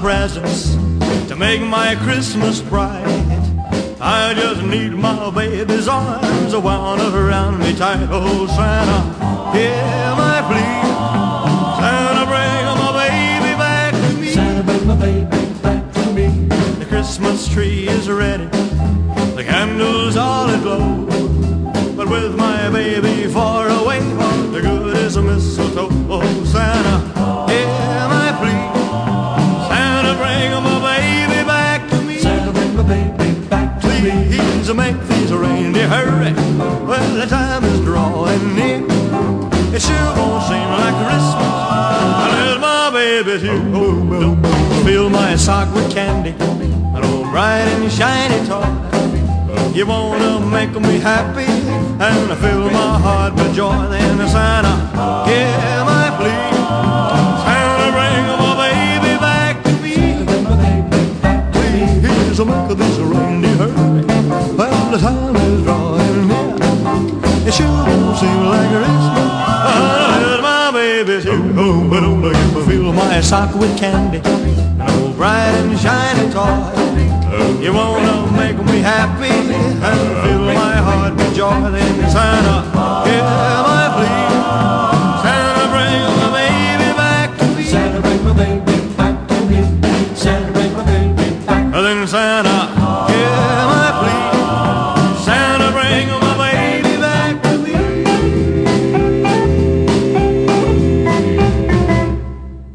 presents to make my Christmas bright. I just need my baby's arms wound around me tight. Oh, Santa, hear my plea. Santa, bring my baby back to me. Santa, bring my baby back to me. The Christmas tree is ready, the candles all aglow. But with my baby Please make these reindeer hurry. Well, the time is drawing near. It sure won't seem like Christmas unless my baby's here. Oh, fill my sock with candy, an old bright and shiny toy. You wanna make me happy and fill my heart with joy. Then Santa, hear my plea. Santa, to. Bring my baby back to me. Please make this reindeer fill my sock with candy, an old bright and shiny toy. You wanna make me happy and fill my heart with joy. Then Santa, hear my plea. Santa, bring my baby back to me. Santa, bring my baby back to me. Santa, bring my baby back. Then Santa,